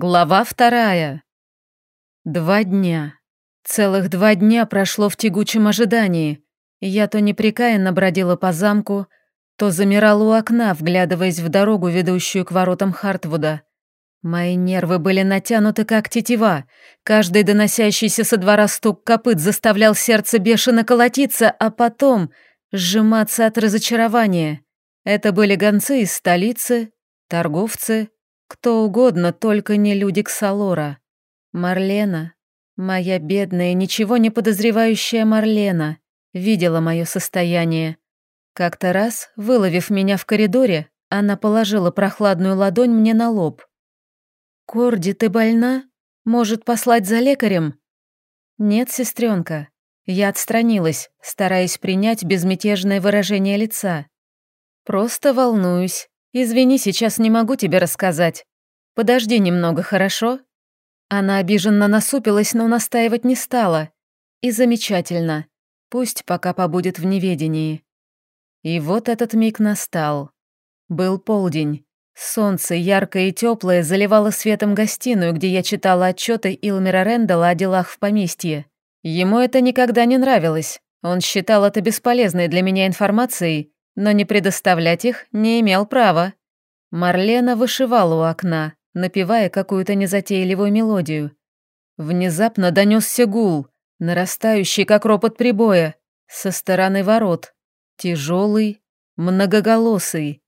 Глава вторая. Два дня. Целых два дня прошло в тягучем ожидании. Я то непрекаянно бродила по замку, то замирала у окна, вглядываясь в дорогу, ведущую к воротам Хартвуда. Мои нервы были натянуты, как тетива. Каждый доносящийся со двора стук копыт заставлял сердце бешено колотиться, а потом сжиматься от разочарования. Это были гонцы из столицы, торговцы, кто угодно, только не люди Ксалора. Марлена, моя бедная, ничего не подозревающая Марлена, видела мое состояние. Как-то раз, выловив меня в коридоре, она положила прохладную ладонь мне на лоб. «Корди, ты больна? Может, послать за лекарем?» «Нет, сестренка». Я отстранилась, стараясь принять безмятежное выражение лица. «Просто волнуюсь. «Извини, сейчас не могу тебе рассказать. Подожди немного, хорошо?» Она обиженно насупилась, но настаивать не стала. И замечательно. Пусть пока побудет в неведении. И вот этот миг настал. Был полдень. Солнце, яркое и теплое, заливало светом гостиную, где я читала отчеты Илмера Рэндалла о делах в поместье. Ему это никогда не нравилось. Он считал это бесполезной для меня информацией но не предоставлять их не имел права. Марлена вышивала у окна, напевая какую-то незатейливую мелодию. Внезапно донесся гул, нарастающий, как ропот прибоя, со стороны ворот. Тяжелый, многоголосый.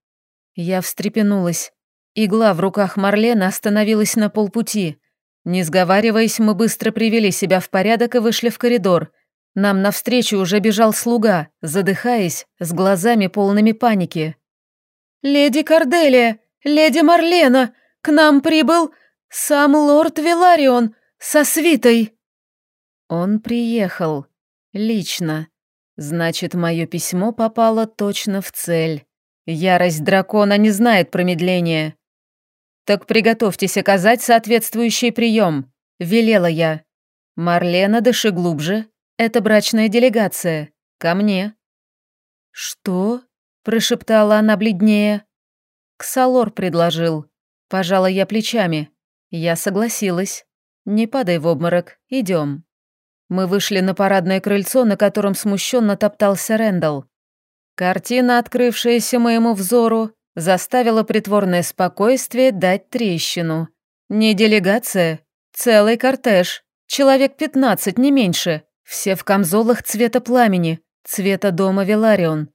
Я встрепенулась. Игла в руках Марлена остановилась на полпути. Не сговариваясь, мы быстро привели себя в порядок и вышли в коридор, нам навстречу уже бежал слуга, задыхаясь, с глазами полными паники. «Леди Корделия! Леди Марлена! К нам прибыл сам лорд Виларион со свитой!» Он приехал. Лично. Значит, мое письмо попало точно в цель. Ярость дракона не знает промедления. «Так приготовьтесь оказать соответствующий прием», — велела я. «Марлена, дыши глубже, это брачная делегация. Ко мне». «Что?» – прошептала она бледнее. «Ксалор предложил. Пожала я плечами. Я согласилась. Не падай в обморок, идем. Мы вышли на парадное крыльцо, на котором смущенно топтался Рэндалл. Картина, открывшаяся моему взору, заставила притворное спокойствие дать трещину. Не делегация, целый кортеж, человек пятнадцать, не меньше. Все в камзолах цвета пламени, цвета дома Веларион.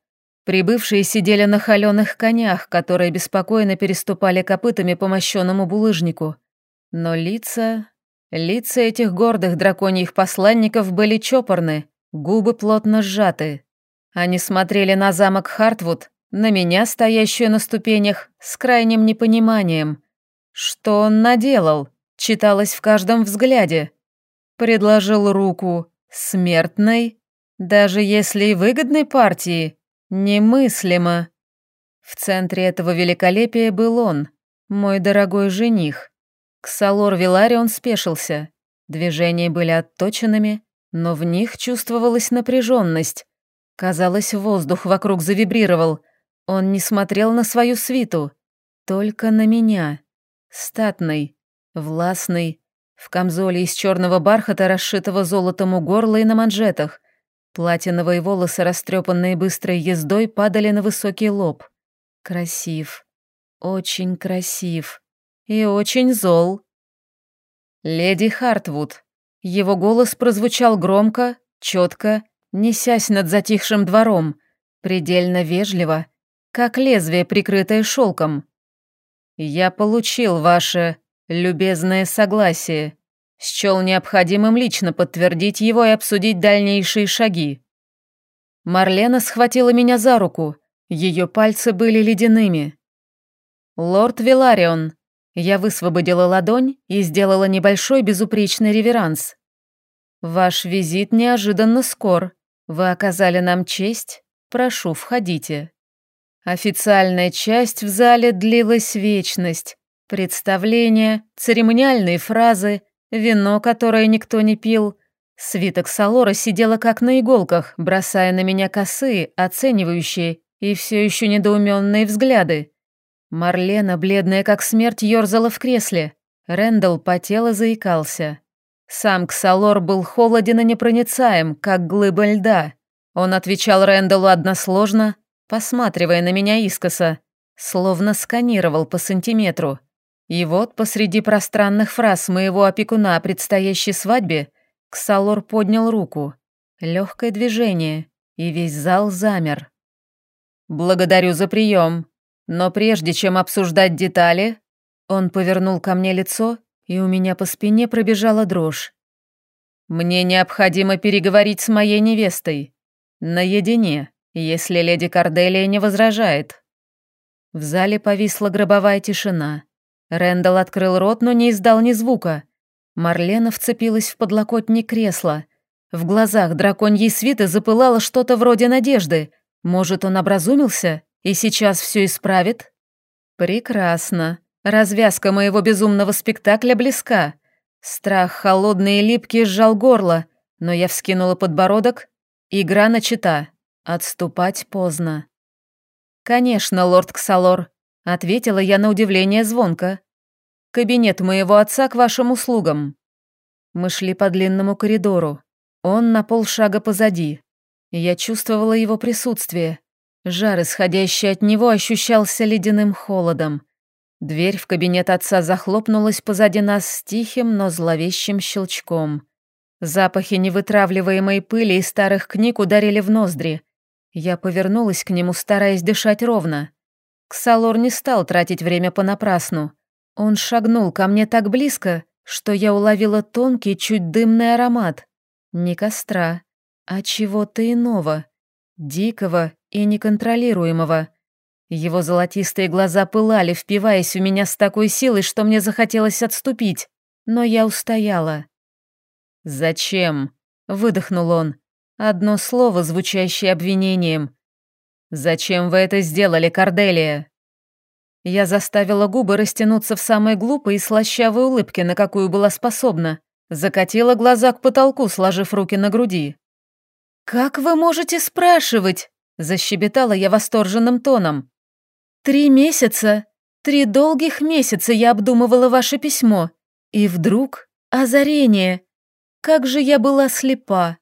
Прибывшие сидели на холеных конях, которые беспокойно переступали копытами по мощенному булыжнику. Но лица... Лица этих гордых драконьих посланников были чопорны, губы плотно сжаты. Они смотрели на замок Хартвуд, на меня, стоящую на ступенях, с крайним непониманием. Что он наделал? Читалось в каждом взгляде. Предложил руку, Смертной? Даже если и выгодной партии? Немыслимо. В центре этого великолепия был он, мой дорогой жених. Ксалор Виларион спешился. Движения были отточенными, но в них чувствовалась напряженность. Казалось, воздух вокруг завибрировал. Он не смотрел на свою свиту, только на меня. Статный, властный, в камзоле из черного бархата, расшитого золотом у горла и на манжетах. Платиновые волосы, растрепанные быстрой ездой, падали на высокий лоб. Красив. Очень красив. И очень зол. Леди Хартвуд. Его голос прозвучал громко, четко, несясь над затихшим двором, предельно вежливо, как лезвие, прикрытое шелком. «Я получил ваше Любезное согласие. Счел необходимым лично подтвердить его и обсудить дальнейшие шаги. Марлена схватила меня за руку. Ее пальцы были ледяными. «Лорд Виларион». Я высвободила ладонь и сделала небольшой безупречный реверанс. «Ваш визит неожиданно скор. Вы оказали нам честь. Прошу, входите». Официальная часть в зале длилась вечность. Представления, церемониальные фразы, вино, которое никто не пил. Свиток Салора сидела как на иголках, бросая на меня косые, оценивающие и все еще недоуменные взгляды. Марлена, бледная как смерть, ерзала в кресле. Рэндалл потел и заикался. Сам Ксалор был холоден и непроницаем, как глыба льда. Он отвечал Рэндаллу односложно, посматривая на меня искоса, словно сканировал по сантиметру. И вот посреди пространных фраз моего опекуна о предстоящей свадьбе Ксалор поднял руку. Легкое движение, и весь зал замер. «Благодарю за прием, но прежде чем обсуждать детали...» Он повернул ко мне лицо, и у меня по спине пробежала дрожь. «Мне необходимо переговорить с моей невестой. Наедине, если леди Корделия не возражает». В зале повисла гробовая тишина. Рэндалл открыл рот, но не издал ни звука. Марлена вцепилась в подлокотник кресла. В глазах драконьей свиты запылало что-то вроде надежды. Может, он образумился и сейчас все исправит? Прекрасно. Развязка моего безумного спектакля близка. Страх холодный и липкий сжал горло, но я вскинула подбородок. Игра начата. Отступать поздно. «Конечно, лорд Ксалор», — ответила я на удивление звонко. «Кабинет моего отца к вашим услугам». Мы шли по длинному коридору. Он на полшага позади. Я чувствовала его присутствие. Жар, исходящий от него, ощущался ледяным холодом. Дверь в кабинет отца захлопнулась позади нас с тихим, но зловещим щелчком. Запахи невытравливаемой пыли и старых книг ударили в ноздри. Я повернулась к нему, стараясь дышать ровно. Ксалор не стал тратить время понапрасну. Он шагнул ко мне так близко, что я уловила тонкий, чуть дымный аромат. Не костра, а чего-то иного, дикого и неконтролируемого. Его золотистые глаза пылали, впиваясь в меня с такой силой, что мне захотелось отступить, но я устояла. «Зачем?» — выдохнул он. Одно слово, звучащее обвинением. «Зачем вы это сделали, Корделия?» Я заставила губы растянуться в самой глупой и слащавой улыбке, на какую была способна. Закатила глаза к потолку, сложив руки на груди. «Как вы можете спрашивать?» – защебетала я восторженным тоном. Три месяца, три долгих месяца я обдумывала ваше письмо. И вдруг озарение. Как же я была слепа.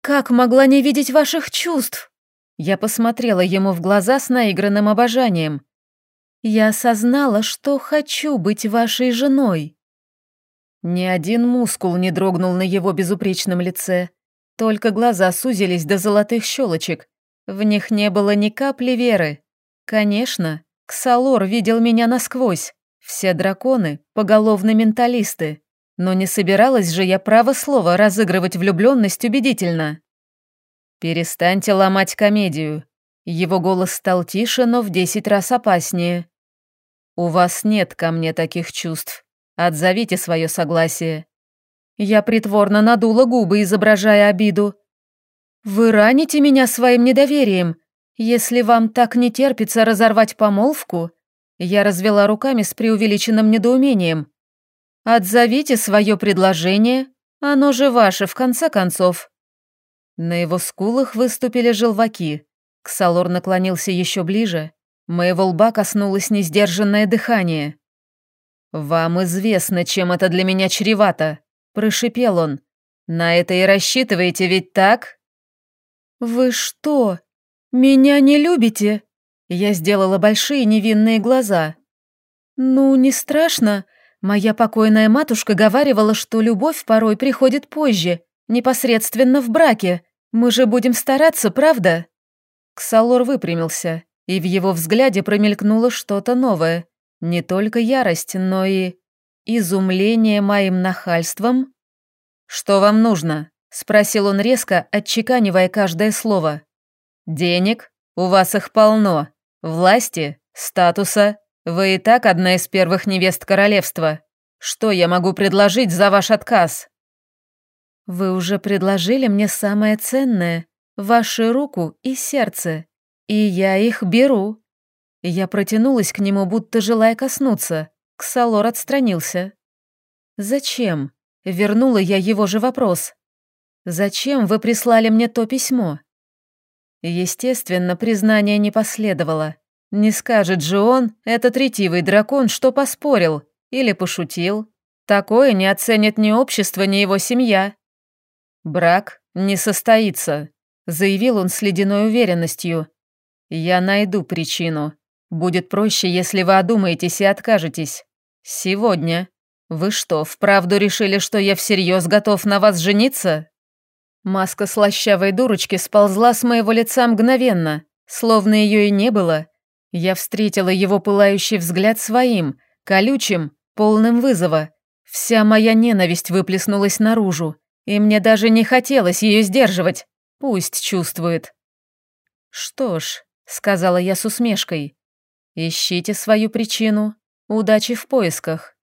Как могла не видеть ваших чувств? Я посмотрела ему в глаза с наигранным обожанием. Я осознала, что хочу быть вашей женой. Ни один мускул не дрогнул на его безупречном лице. Только глаза сузились до золотых щелочек. В них не было ни капли веры. Конечно, Ксалор видел меня насквозь. Все драконы — поголовно менталисты. Но не собиралась же я право слова разыгрывать влюбленность убедительно. «Перестаньте ломать комедию». Его голос стал тише, но в десять раз опаснее. «У вас нет ко мне таких чувств. Отзовите свое согласие». Я притворно надула губы, изображая обиду. «Вы раните меня своим недоверием. «Если вам так не терпится разорвать помолвку...» Я развела руками с преувеличенным недоумением. «Отзовите свое предложение, оно же ваше, в конце концов». На его скулах выступили желваки. Ксалор наклонился еще ближе. Моего лба коснулось несдержанное дыхание. «Вам известно, чем это для меня чревато», — прошипел он. «На это и рассчитываете, ведь так?» «Вы что?» «Меня не любите?» Я сделала большие невинные глаза. «Ну, не страшно. Моя покойная матушка говаривала, что любовь порой приходит позже, непосредственно в браке. Мы же будем стараться, правда?» Ксалор выпрямился, и в его взгляде промелькнуло что-то новое. Не только ярость, но и... изумление моим нахальством. «Что вам нужно?» — спросил он резко, отчеканивая каждое слово. Денег? У вас их полно. Власти? Статуса? Вы и так одна из первых невест королевства. Что я могу предложить за ваш отказ?» «Вы уже предложили мне самое ценное — вашу руку и сердце, и я их беру». Я протянулась к нему, будто желая коснуться. Ксалор отстранился. «Зачем?» — вернула я его же вопрос. «Зачем вы прислали мне то письмо?» Естественно, признания не последовало. Не скажет же он, этот ретивый дракон, что поспорил или пошутил. Такое не оценит ни общество, ни его семья. Брак не состоится, заявил он с ледяной уверенностью. Я найду причину. Будет проще, если вы одумаетесь и откажетесь. Сегодня. Вы что, вправду решили, что я всерьез готов на вас жениться? Маска слащавой дурочки сползла с моего лица мгновенно, словно ее и не было. Я встретила его пылающий взгляд своим, колючим, полным вызова. Вся моя ненависть выплеснулась наружу, и мне даже не хотелось ее сдерживать. Пусть чувствует. «Что ж», — сказала я с усмешкой, — «ищите свою причину. Удачи в поисках».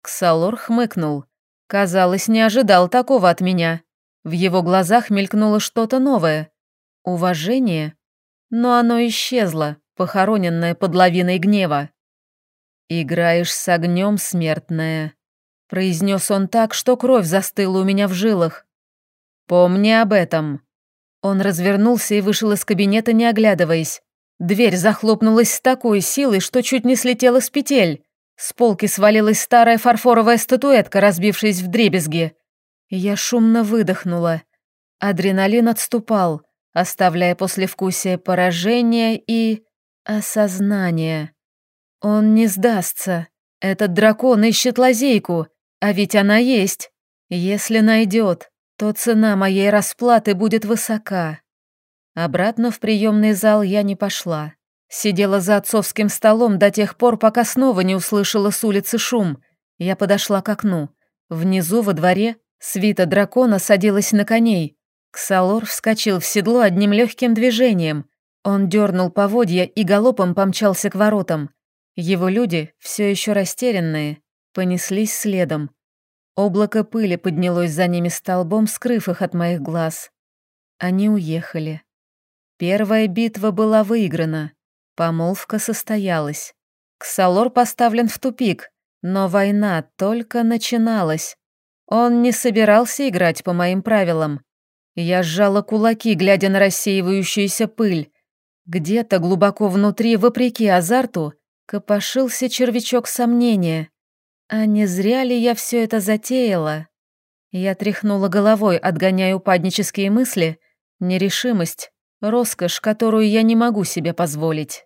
Ксалор хмыкнул. Казалось, не ожидал такого от меня. В его глазах мелькнуло что-то новое. Уважение. Но оно исчезло, похороненное под лавиной гнева. «Играешь с огнем, смертная», — произнес он так, что кровь застыла у меня в жилах. «Помни об этом». Он развернулся и вышел из кабинета, не оглядываясь. Дверь захлопнулась с такой силой, что чуть не слетела с петель. С полки свалилась старая фарфоровая статуэтка, разбившись в дребезги. Я шумно выдохнула. Адреналин отступал, оставляя послевкусие поражения и... осознания. Он не сдастся. Этот дракон ищет лазейку, а ведь она есть. Если найдет, то цена моей расплаты будет высока. Обратно в приемный зал я не пошла. Сидела за отцовским столом до тех пор, пока снова не услышала с улицы шум. Я подошла к окну. Внизу, во дворе, Свита дракона садилась на коней. Ксалор вскочил в седло одним легким движением. Он дернул поводья и галопом помчался к воротам. Его люди, все еще растерянные, понеслись следом. Облако пыли поднялось за ними столбом, скрыв их от моих глаз. Они уехали. Первая битва была выиграна. Помолвка состоялась. Ксалор поставлен в тупик, но война только начиналась. Он не собирался играть по моим правилам. Я сжала кулаки, глядя на рассеивающуюся пыль. Где-то глубоко внутри, вопреки азарту, копошился червячок сомнения. А не зря ли я все это затеяла? Я тряхнула головой, отгоняя упаднические мысли, нерешимость, роскошь, которую я не могу себе позволить.